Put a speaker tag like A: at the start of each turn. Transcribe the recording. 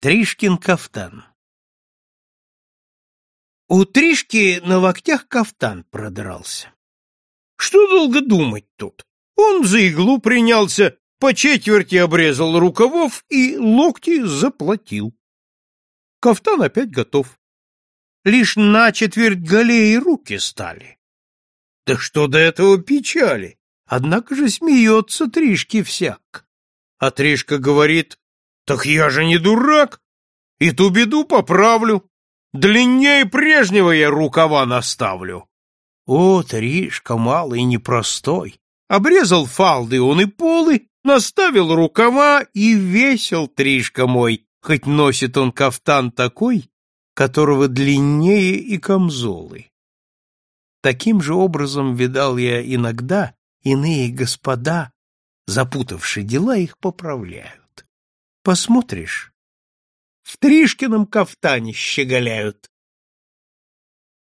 A: Тришкин кафтан. У Тришки на локтях кафтан продрался. Что долго думать тут? Он за иглу принялся, по четверти обрезал рукавов и локти заплатил. Кафтан опять готов. Лишь на четверть галеи руки стали. Да что до этого печали? Однако же смеется Тришки всяк. А Тришка говорит, так я же не дурак. И ту беду поправлю. Длиннее прежнего я рукава наставлю. О, Тришка малый и непростой. Обрезал фалды он и полы, наставил рукава и весел Тришка мой, хоть носит он кафтан такой, которого длиннее и камзолы. Таким же образом видал я иногда иные господа, запутавшие дела, их поправляю. Посмотришь. В Тришкином кафтане щеголяют.